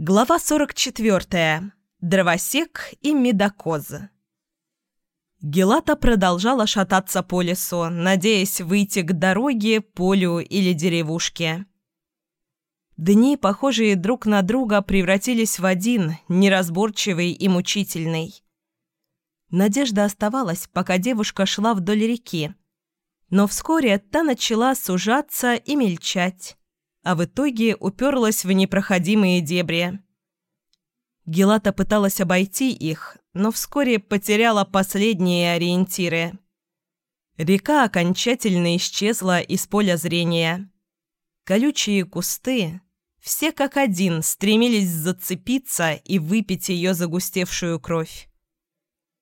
Глава 44. Дровосек и медокоз. Гелата продолжала шататься по лесу, надеясь выйти к дороге, полю или деревушке. Дни, похожие друг на друга, превратились в один, неразборчивый и мучительный. Надежда оставалась, пока девушка шла вдоль реки. Но вскоре та начала сужаться и мельчать а в итоге уперлась в непроходимые дебри. Гелата пыталась обойти их, но вскоре потеряла последние ориентиры. Река окончательно исчезла из поля зрения. Колючие кусты, все как один, стремились зацепиться и выпить ее загустевшую кровь.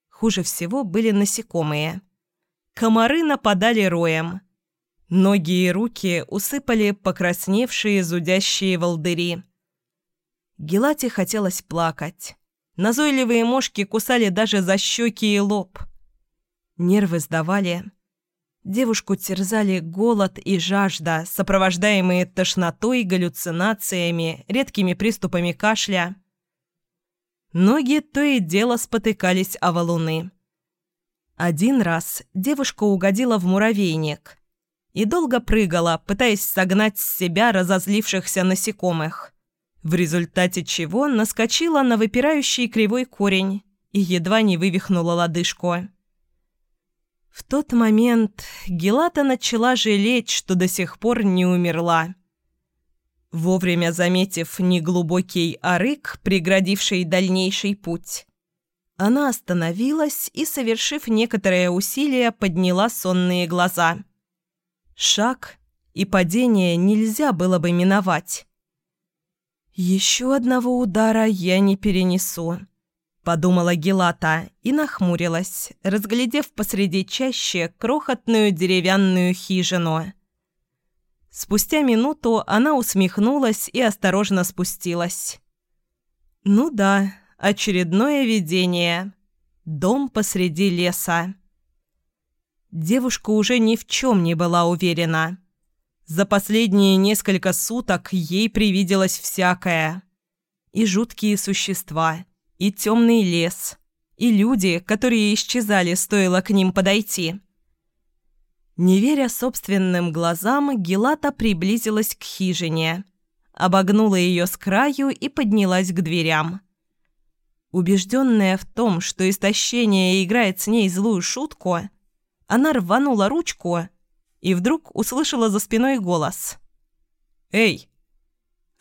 Хуже всего были насекомые. Комары нападали роем – Ноги и руки усыпали покрасневшие зудящие волдыри. Гелате хотелось плакать. Назойливые мошки кусали даже за щеки и лоб. Нервы сдавали. Девушку терзали голод и жажда, сопровождаемые тошнотой, галлюцинациями, редкими приступами кашля. Ноги то и дело спотыкались о валуны. Один раз девушка угодила в муравейник – и долго прыгала, пытаясь согнать с себя разозлившихся насекомых, в результате чего наскочила на выпирающий кривой корень и едва не вывихнула лодыжку. В тот момент Гелата начала жалеть, что до сих пор не умерла. Вовремя заметив неглубокий арык, преградивший дальнейший путь, она остановилась и, совершив некоторое усилие, подняла сонные глаза – Шаг и падение нельзя было бы миновать. «Еще одного удара я не перенесу», — подумала Гелата и нахмурилась, разглядев посреди чаще крохотную деревянную хижину. Спустя минуту она усмехнулась и осторожно спустилась. «Ну да, очередное видение. Дом посреди леса». Девушка уже ни в чем не была уверена. За последние несколько суток ей привиделось всякое. И жуткие существа, и темный лес, и люди, которые исчезали, стоило к ним подойти. Не веря собственным глазам, Гелата приблизилась к хижине, обогнула ее с краю и поднялась к дверям. Убежденная в том, что истощение играет с ней злую шутку, она рванула ручку и вдруг услышала за спиной голос. «Эй!»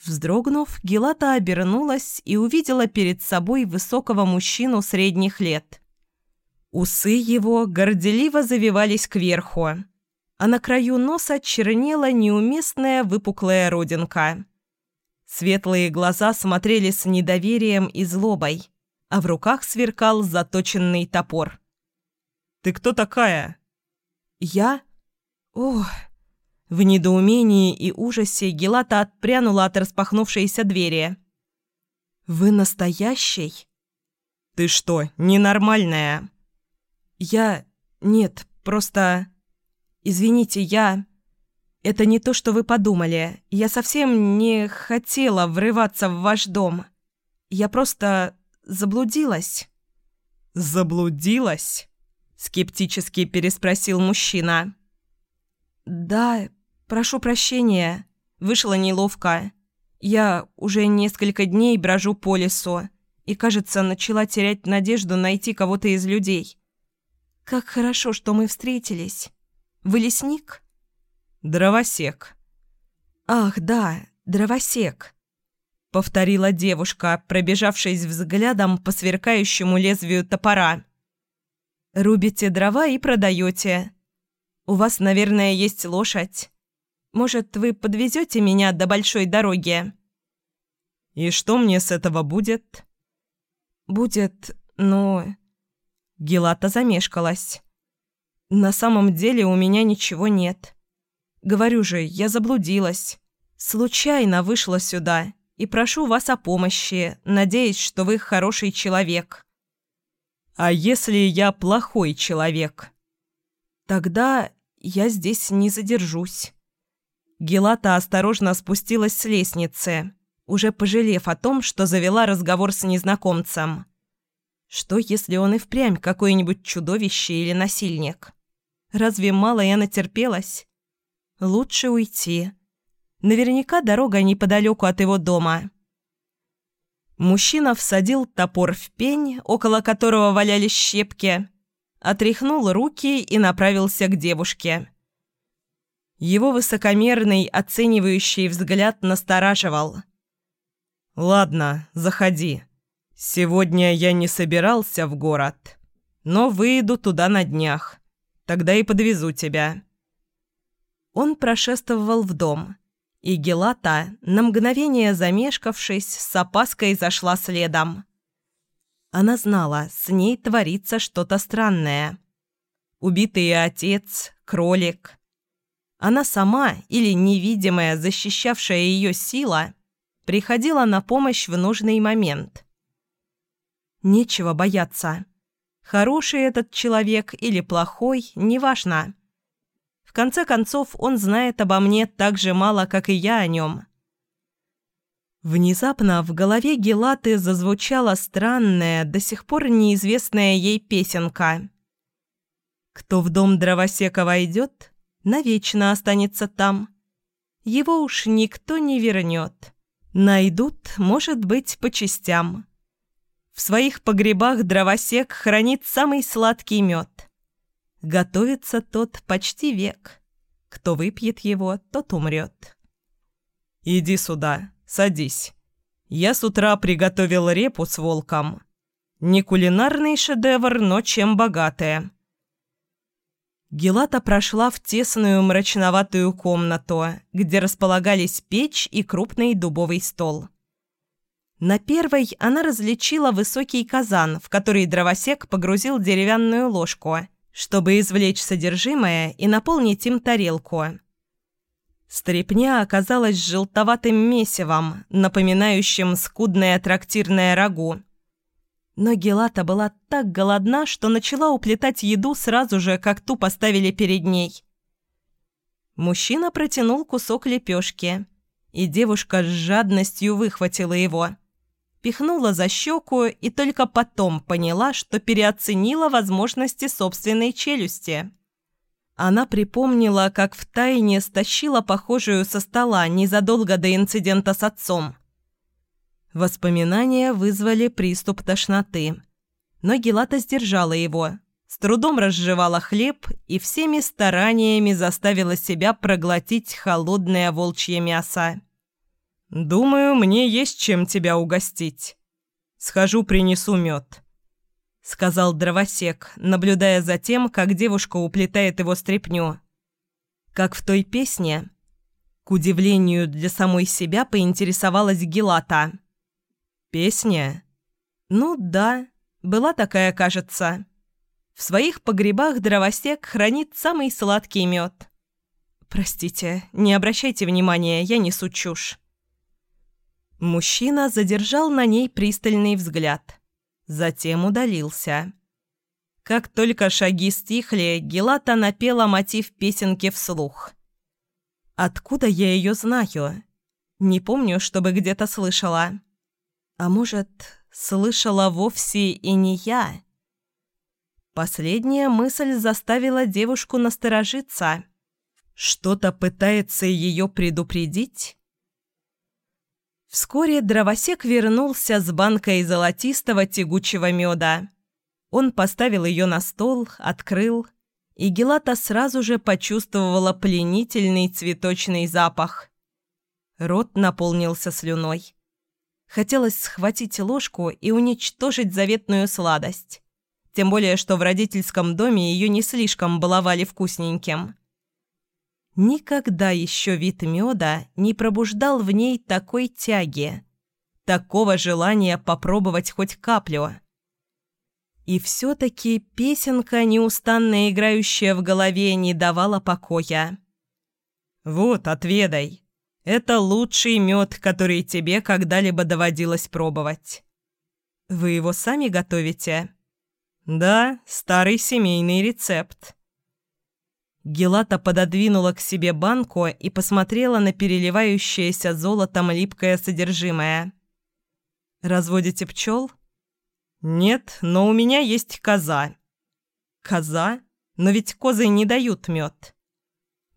Вздрогнув, Гелата обернулась и увидела перед собой высокого мужчину средних лет. Усы его горделиво завивались кверху, а на краю носа чернела неуместная выпуклая родинка. Светлые глаза смотрели с недоверием и злобой, а в руках сверкал заточенный топор. Ты кто такая?» «Я? Ох...» В недоумении и ужасе Гелата отпрянула от распахнувшейся двери. «Вы настоящий?» «Ты что, ненормальная?» «Я... Нет, просто... Извините, я... Это не то, что вы подумали. Я совсем не хотела врываться в ваш дом. Я просто заблудилась». «Заблудилась?» Скептически переспросил мужчина. «Да, прошу прощения. Вышло неловко. Я уже несколько дней брожу по лесу и, кажется, начала терять надежду найти кого-то из людей. Как хорошо, что мы встретились. Вы лесник?» «Дровосек». «Ах, да, дровосек», — повторила девушка, пробежавшись взглядом по сверкающему лезвию топора. Рубите дрова и продаете. У вас, наверное, есть лошадь. Может, вы подвезете меня до большой дороги?» «И что мне с этого будет?» «Будет, ну...» Гелата замешкалась. «На самом деле у меня ничего нет. Говорю же, я заблудилась. Случайно вышла сюда и прошу вас о помощи, надеясь, что вы хороший человек». «А если я плохой человек?» «Тогда я здесь не задержусь». Гелата осторожно спустилась с лестницы уже пожалев о том, что завела разговор с незнакомцем. Что, если он и впрямь какое-нибудь чудовище или насильник? Разве мало я натерпелась? Лучше уйти. Наверняка дорога неподалеку от его дома. Мужчина всадил топор в пень, около которого валялись щепки, отряхнул руки и направился к девушке. Его высокомерный, оценивающий взгляд настораживал. «Ладно, заходи. Сегодня я не собирался в город, но выйду туда на днях. Тогда и подвезу тебя». Он прошествовал в дом, и Гелата, на мгновение замешкавшись, с опаской зашла следом. Она знала, с ней творится что-то странное. Убитый отец, кролик. Она сама или невидимая, защищавшая ее сила, приходила на помощь в нужный момент. Нечего бояться. Хороший этот человек или плохой, неважно конце концов, он знает обо мне так же мало, как и я о нем. Внезапно в голове Гелаты зазвучала странная, до сих пор неизвестная ей песенка. «Кто в дом дровосека войдет, навечно останется там. Его уж никто не вернет. Найдут, может быть, по частям. В своих погребах дровосек хранит самый сладкий мед. Готовится тот почти век. Кто выпьет его, тот умрет. «Иди сюда, садись. Я с утра приготовил репу с волком. Не кулинарный шедевр, но чем богатая». Гелата прошла в тесную мрачноватую комнату, где располагались печь и крупный дубовый стол. На первой она различила высокий казан, в который дровосек погрузил деревянную ложку – чтобы извлечь содержимое и наполнить им тарелку. Стрепня оказалась желтоватым месивом, напоминающим скудное трактирное рагу. Но Гелата была так голодна, что начала уплетать еду сразу же, как ту поставили перед ней. Мужчина протянул кусок лепешки, и девушка с жадностью выхватила его – пихнула за щеку и только потом поняла, что переоценила возможности собственной челюсти. Она припомнила, как втайне стащила похожую со стола незадолго до инцидента с отцом. Воспоминания вызвали приступ тошноты. Но Гелата сдержала его, с трудом разжевала хлеб и всеми стараниями заставила себя проглотить холодное волчье мясо. «Думаю, мне есть чем тебя угостить. Схожу, принесу мед», — сказал дровосек, наблюдая за тем, как девушка уплетает его стряпню. Как в той песне, к удивлению для самой себя поинтересовалась Гелата. «Песня?» «Ну да, была такая, кажется. В своих погребах дровосек хранит самый сладкий мед». «Простите, не обращайте внимания, я несу чушь». Мужчина задержал на ней пристальный взгляд. Затем удалился. Как только шаги стихли, Гелата напела мотив песенки вслух. «Откуда я ее знаю? Не помню, чтобы где-то слышала. А может, слышала вовсе и не я?» Последняя мысль заставила девушку насторожиться. Что-то пытается ее предупредить? Вскоре дровосек вернулся с банкой золотистого тягучего меда. Он поставил ее на стол, открыл, и Гелата сразу же почувствовала пленительный цветочный запах. Рот наполнился слюной. Хотелось схватить ложку и уничтожить заветную сладость. Тем более, что в родительском доме ее не слишком баловали вкусненьким. Никогда еще вид меда не пробуждал в ней такой тяги, такого желания попробовать хоть каплю. И все-таки песенка, неустанно играющая в голове, не давала покоя. «Вот, отведай. Это лучший мед, который тебе когда-либо доводилось пробовать». «Вы его сами готовите?» «Да, старый семейный рецепт». Гелата пододвинула к себе банку и посмотрела на переливающееся золотом липкое содержимое. «Разводите пчел?» «Нет, но у меня есть коза». «Коза? Но ведь козы не дают мед».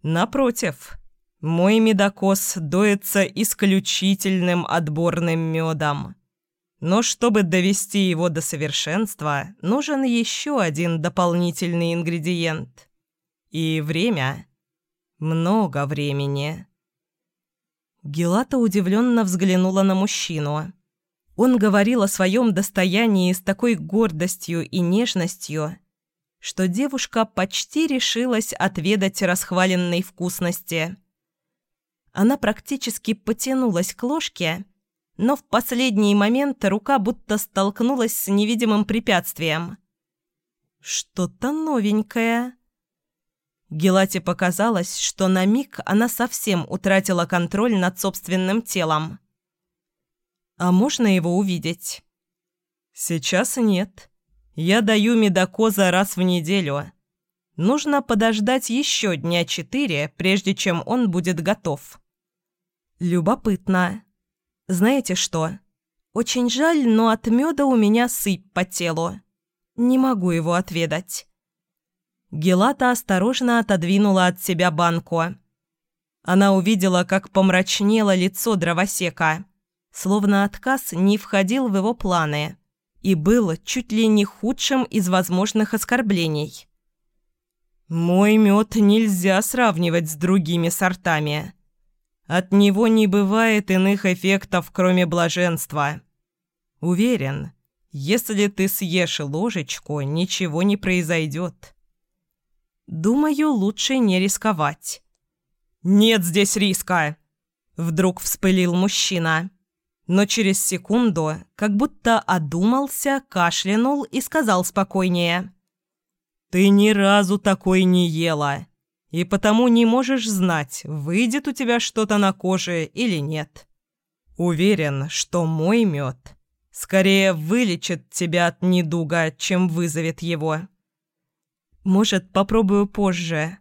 «Напротив, мой медокос доится исключительным отборным медом. Но чтобы довести его до совершенства, нужен еще один дополнительный ингредиент. И время. Много времени». Гелата удивленно взглянула на мужчину. Он говорил о своем достоянии с такой гордостью и нежностью, что девушка почти решилась отведать расхваленной вкусности. Она практически потянулась к ложке, но в последний момент рука будто столкнулась с невидимым препятствием. Что-то новенькое. Гелате показалось, что на миг она совсем утратила контроль над собственным телом. А можно его увидеть? Сейчас нет. Я даю медокоза раз в неделю. Нужно подождать еще дня четыре, прежде чем он будет готов. Любопытно. Знаете что? Очень жаль, но от меда у меня сыпь по телу. Не могу его отведать. Гелата осторожно отодвинула от себя банку. Она увидела, как помрачнело лицо дровосека словно отказ не входил в его планы и был чуть ли не худшим из возможных оскорблений. «Мой мед нельзя сравнивать с другими сортами. От него не бывает иных эффектов, кроме блаженства. Уверен, если ты съешь ложечку, ничего не произойдет. Думаю, лучше не рисковать». «Нет здесь риска!» — вдруг вспылил мужчина но через секунду, как будто одумался, кашлянул и сказал спокойнее. «Ты ни разу такой не ела, и потому не можешь знать, выйдет у тебя что-то на коже или нет. Уверен, что мой мед скорее вылечит тебя от недуга, чем вызовет его. Может, попробую позже.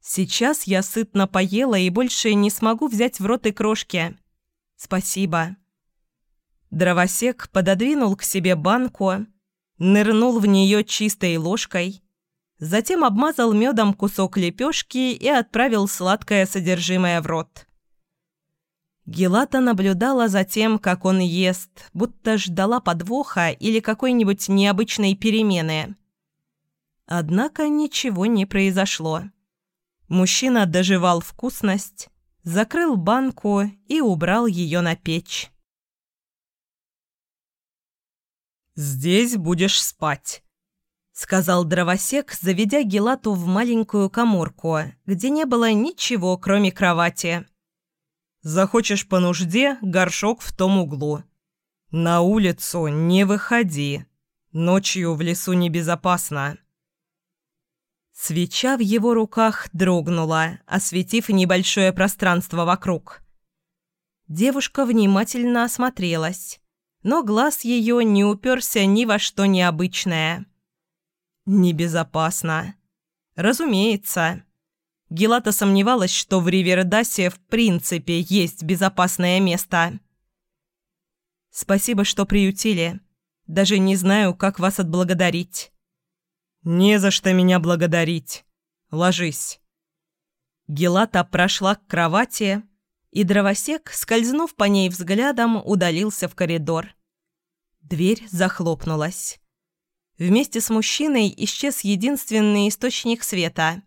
Сейчас я сытно поела и больше не смогу взять в рот и крошки. Спасибо». Дровосек пододвинул к себе банку, нырнул в нее чистой ложкой, затем обмазал медом кусок лепешки и отправил сладкое содержимое в рот. Гелата наблюдала за тем, как он ест, будто ждала подвоха или какой-нибудь необычной перемены. Однако ничего не произошло. Мужчина доживал вкусность, закрыл банку и убрал ее на печь. «Здесь будешь спать», — сказал дровосек, заведя Гелату в маленькую коморку, где не было ничего, кроме кровати. «Захочешь по нужде — горшок в том углу. На улицу не выходи. Ночью в лесу небезопасно». Свеча в его руках дрогнула, осветив небольшое пространство вокруг. Девушка внимательно осмотрелась но глаз ее не уперся ни во что необычное. Небезопасно. Разумеется. Гелата сомневалась, что в Ривердасе в принципе есть безопасное место. «Спасибо, что приютили. Даже не знаю, как вас отблагодарить». «Не за что меня благодарить. Ложись». Гелата прошла к кровати и дровосек, скользнув по ней взглядом, удалился в коридор. Дверь захлопнулась. Вместе с мужчиной исчез единственный источник света,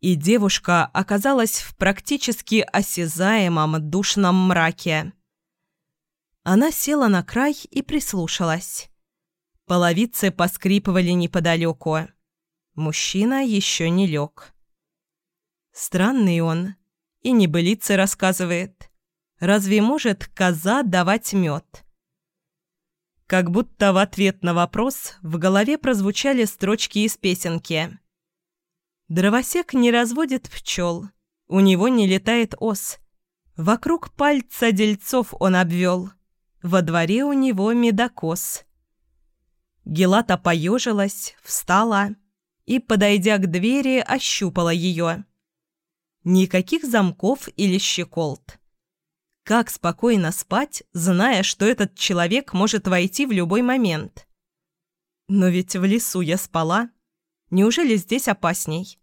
и девушка оказалась в практически осязаемом душном мраке. Она села на край и прислушалась. Половицы поскрипывали неподалеку. Мужчина еще не лег. Странный он, и небылицы рассказывает. Разве может коза давать мед? Как будто в ответ на вопрос в голове прозвучали строчки из песенки. Дровосек не разводит пчел, у него не летает ос. Вокруг пальца дельцов он обвел, во дворе у него медокос. Гелата поежилась, встала и, подойдя к двери, ощупала ее. Никаких замков или щеколд. Как спокойно спать, зная, что этот человек может войти в любой момент? Но ведь в лесу я спала. Неужели здесь опасней?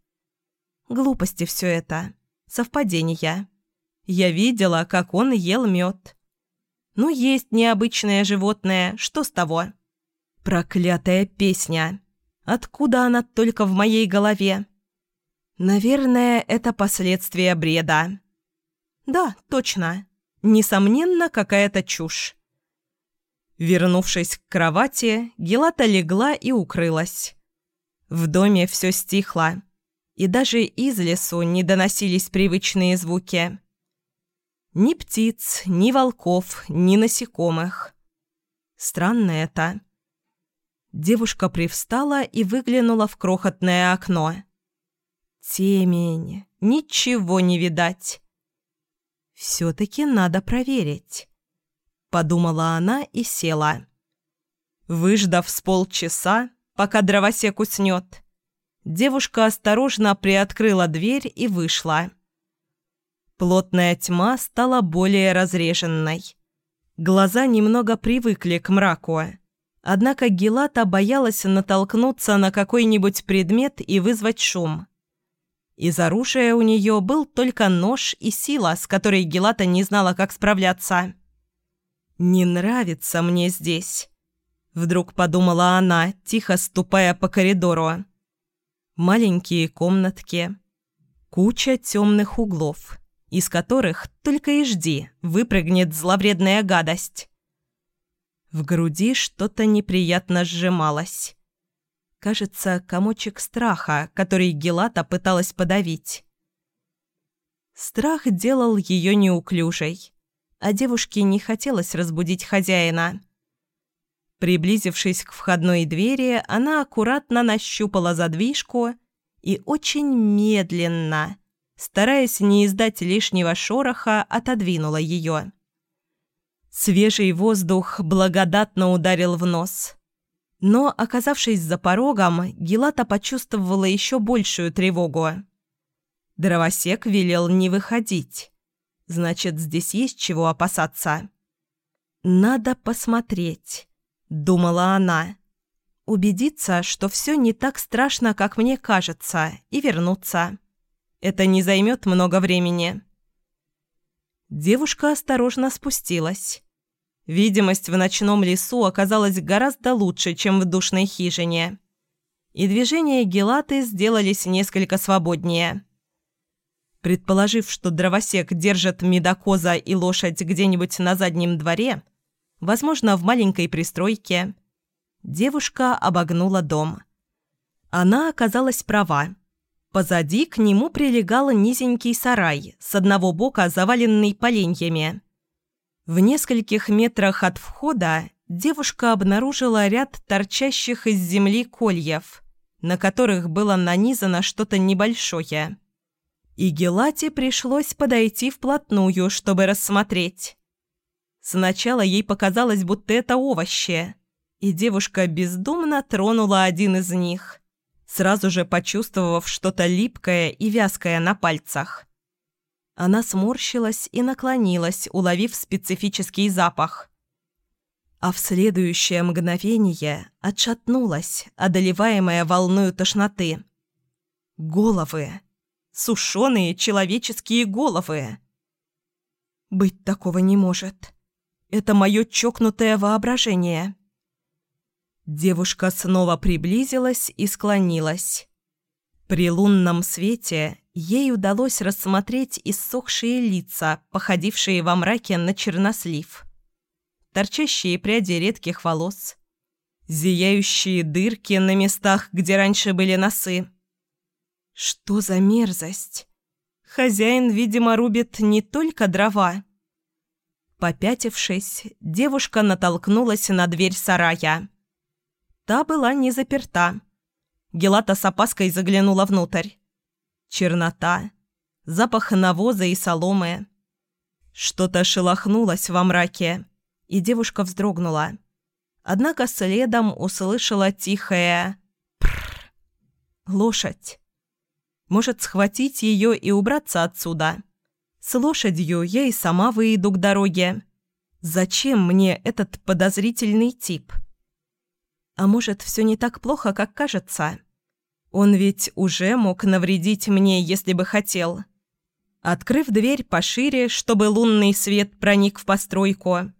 Глупости все это. Совпадения. Я видела, как он ел мед. Ну, есть необычное животное, что с того? Проклятая песня. Откуда она только в моей голове? Наверное, это последствия бреда. Да, точно. Несомненно, какая-то чушь. Вернувшись к кровати, Гелата легла и укрылась. В доме все стихло, и даже из лесу не доносились привычные звуки. Ни птиц, ни волков, ни насекомых. Странно это. Девушка привстала и выглянула в крохотное окно. Темень, ничего не видать. «Все-таки надо проверить», — подумала она и села. Выждав с полчаса, пока дровосек уснет, девушка осторожно приоткрыла дверь и вышла. Плотная тьма стала более разреженной. Глаза немного привыкли к мраку. Однако Гелата боялась натолкнуться на какой-нибудь предмет и вызвать шум. Из оружия у нее был только нож и сила, с которой Гелата не знала, как справляться. «Не нравится мне здесь», — вдруг подумала она, тихо ступая по коридору. Маленькие комнатки, куча темных углов, из которых, только и жди, выпрыгнет зловредная гадость. В груди что-то неприятно сжималось. Кажется, комочек страха, который Гелата пыталась подавить. Страх делал ее неуклюжей, а девушке не хотелось разбудить хозяина. Приблизившись к входной двери, она аккуратно нащупала задвижку и очень медленно, стараясь не издать лишнего шороха, отодвинула ее. Свежий воздух благодатно ударил в нос. Но, оказавшись за порогом, Гелата почувствовала еще большую тревогу. Дровосек велел не выходить. Значит, здесь есть чего опасаться. «Надо посмотреть», — думала она. «Убедиться, что все не так страшно, как мне кажется, и вернуться. Это не займет много времени». Девушка осторожно спустилась. Видимость в ночном лесу оказалась гораздо лучше, чем в душной хижине. И движения Гелаты сделались несколько свободнее. Предположив, что дровосек держит медокоза и лошадь где-нибудь на заднем дворе, возможно, в маленькой пристройке, девушка обогнула дом. Она оказалась права. Позади к нему прилегал низенький сарай, с одного бока заваленный поленьями. В нескольких метрах от входа девушка обнаружила ряд торчащих из земли кольев, на которых было нанизано что-то небольшое. И Гелате пришлось подойти вплотную, чтобы рассмотреть. Сначала ей показалось, будто это овощи, и девушка бездумно тронула один из них, сразу же почувствовав что-то липкое и вязкое на пальцах. Она сморщилась и наклонилась, уловив специфический запах. А в следующее мгновение отшатнулась, одолеваемая волною тошноты. Головы. Сушеные человеческие головы. Быть такого не может. Это мое чокнутое воображение. Девушка снова приблизилась и склонилась. При лунном свете ей удалось рассмотреть иссохшие лица, походившие во мраке на чернослив. Торчащие пряди редких волос. Зияющие дырки на местах, где раньше были носы. Что за мерзость? Хозяин, видимо, рубит не только дрова. Попятившись, девушка натолкнулась на дверь сарая. Та была не заперта. Гелата с опаской заглянула внутрь. Чернота, запах навоза и соломы. Что-то шелохнулось во мраке, и девушка вздрогнула. Однако следом услышала тихое «прррр». Лошадь. Может, схватить ее и убраться отсюда? С лошадью я и сама выйду к дороге. Зачем мне этот подозрительный тип? А может, все не так плохо, как кажется? Он ведь уже мог навредить мне, если бы хотел. Открыв дверь пошире, чтобы лунный свет проник в постройку,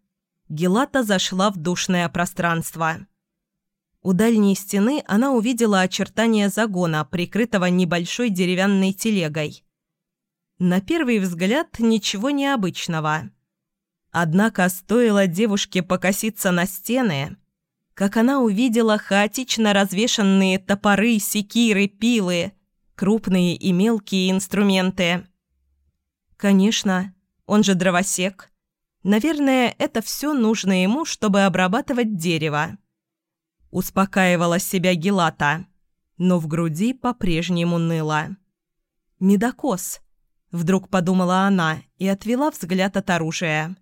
Гелата зашла в душное пространство. У дальней стены она увидела очертания загона, прикрытого небольшой деревянной телегой. На первый взгляд ничего необычного. Однако стоило девушке покоситься на стены, как она увидела хаотично развешанные топоры, секиры, пилы, крупные и мелкие инструменты. Конечно, он же дровосек. Наверное, это все нужно ему, чтобы обрабатывать дерево. Успокаивала себя Гелата, но в груди по-прежнему ныло. «Медокос», — вдруг подумала она и отвела взгляд от оружия.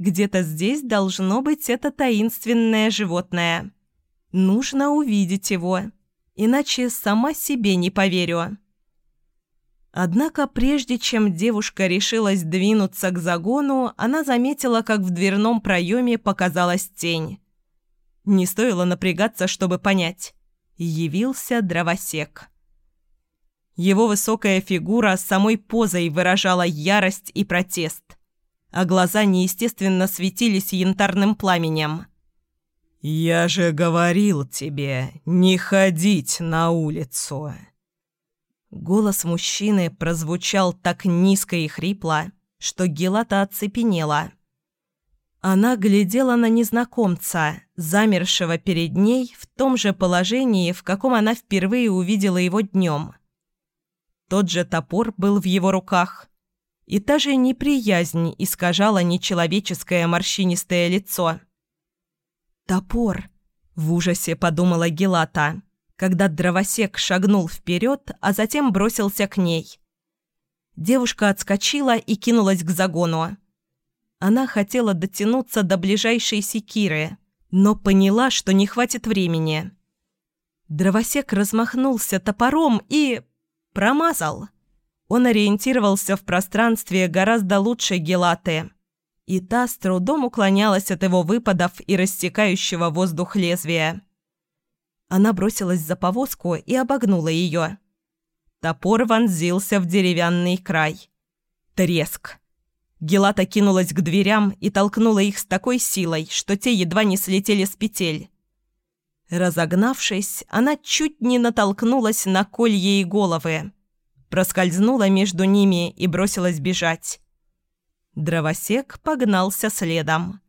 «Где-то здесь должно быть это таинственное животное. Нужно увидеть его, иначе сама себе не поверю». Однако прежде чем девушка решилась двинуться к загону, она заметила, как в дверном проеме показалась тень. Не стоило напрягаться, чтобы понять. Явился дровосек. Его высокая фигура самой позой выражала ярость и протест, а глаза неестественно светились янтарным пламенем. «Я же говорил тебе не ходить на улицу!» Голос мужчины прозвучал так низко и хрипло, что Гелата оцепенела. Она глядела на незнакомца, замершего перед ней в том же положении, в каком она впервые увидела его днем. Тот же топор был в его руках, и та же неприязнь искажала нечеловеческое морщинистое лицо. «Топор!» – в ужасе подумала Гелата когда дровосек шагнул вперед, а затем бросился к ней. Девушка отскочила и кинулась к загону. Она хотела дотянуться до ближайшей секиры, но поняла, что не хватит времени. Дровосек размахнулся топором и... промазал. Он ориентировался в пространстве гораздо лучше Гелаты, и та с трудом уклонялась от его выпадов и рассекающего воздух лезвия. Она бросилась за повозку и обогнула ее. Топор вонзился в деревянный край. Треск. Гелата кинулась к дверям и толкнула их с такой силой, что те едва не слетели с петель. Разогнавшись, она чуть не натолкнулась на колье и головы. Проскользнула между ними и бросилась бежать. Дровосек погнался следом.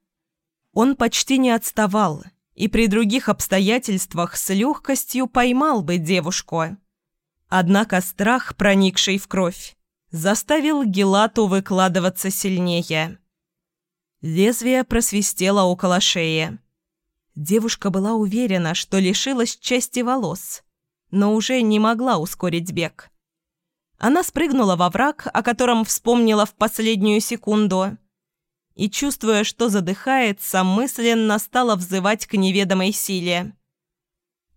Он почти не отставал и при других обстоятельствах с легкостью поймал бы девушку. Однако страх, проникший в кровь, заставил Гелату выкладываться сильнее. Лезвие просвистело около шеи. Девушка была уверена, что лишилась части волос, но уже не могла ускорить бег. Она спрыгнула во враг, о котором вспомнила в последнюю секунду, и, чувствуя, что задыхается, мысленно стала взывать к неведомой силе.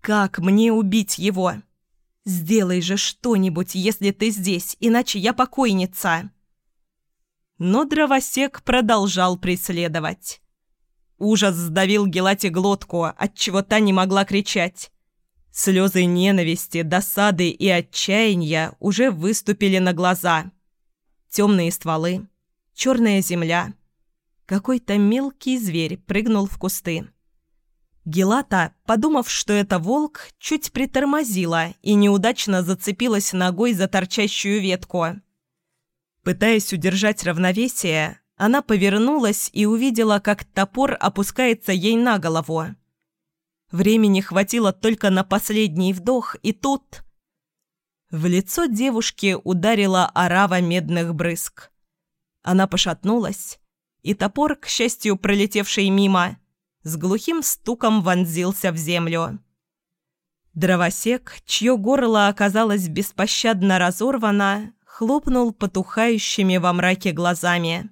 «Как мне убить его? Сделай же что-нибудь, если ты здесь, иначе я покойница!» Но дровосек продолжал преследовать. Ужас сдавил Гелате глотку, отчего та не могла кричать. Слезы ненависти, досады и отчаяния уже выступили на глаза. Темные стволы, черная земля — какой-то мелкий зверь прыгнул в кусты. Гелата, подумав, что это волк, чуть притормозила и неудачно зацепилась ногой за торчащую ветку. Пытаясь удержать равновесие, она повернулась и увидела, как топор опускается ей на голову. Времени хватило только на последний вдох, и тут... В лицо девушки ударила орава медных брызг. Она пошатнулась, и топор, к счастью, пролетевший мимо, с глухим стуком вонзился в землю. Дровосек, чье горло оказалось беспощадно разорвано, хлопнул потухающими во мраке глазами.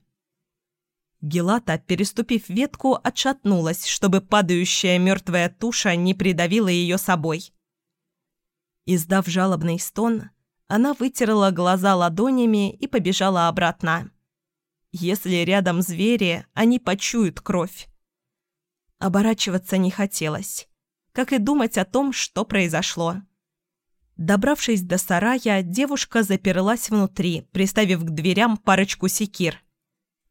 Гелата, переступив ветку, отшатнулась, чтобы падающая мертвая туша не придавила ее собой. Издав жалобный стон, она вытерла глаза ладонями и побежала обратно. Если рядом звери, они почуют кровь. Оборачиваться не хотелось, как и думать о том, что произошло. Добравшись до сарая, девушка заперлась внутри, приставив к дверям парочку секир.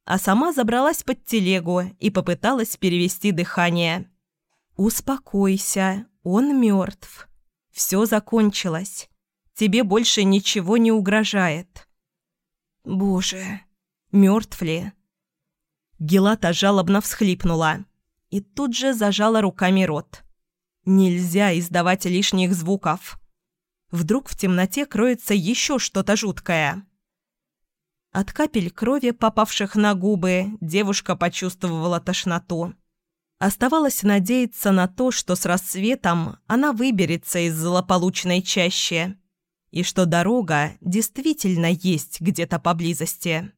А сама забралась под телегу и попыталась перевести дыхание. «Успокойся, он мертв. Все закончилось. Тебе больше ничего не угрожает». «Боже, мертв ли?» Гелата жалобно всхлипнула и тут же зажала руками рот. «Нельзя издавать лишних звуков». Вдруг в темноте кроется еще что-то жуткое. От капель крови, попавших на губы, девушка почувствовала тошноту. Оставалось надеяться на то, что с рассветом она выберется из злополучной чащи и что дорога действительно есть где-то поблизости.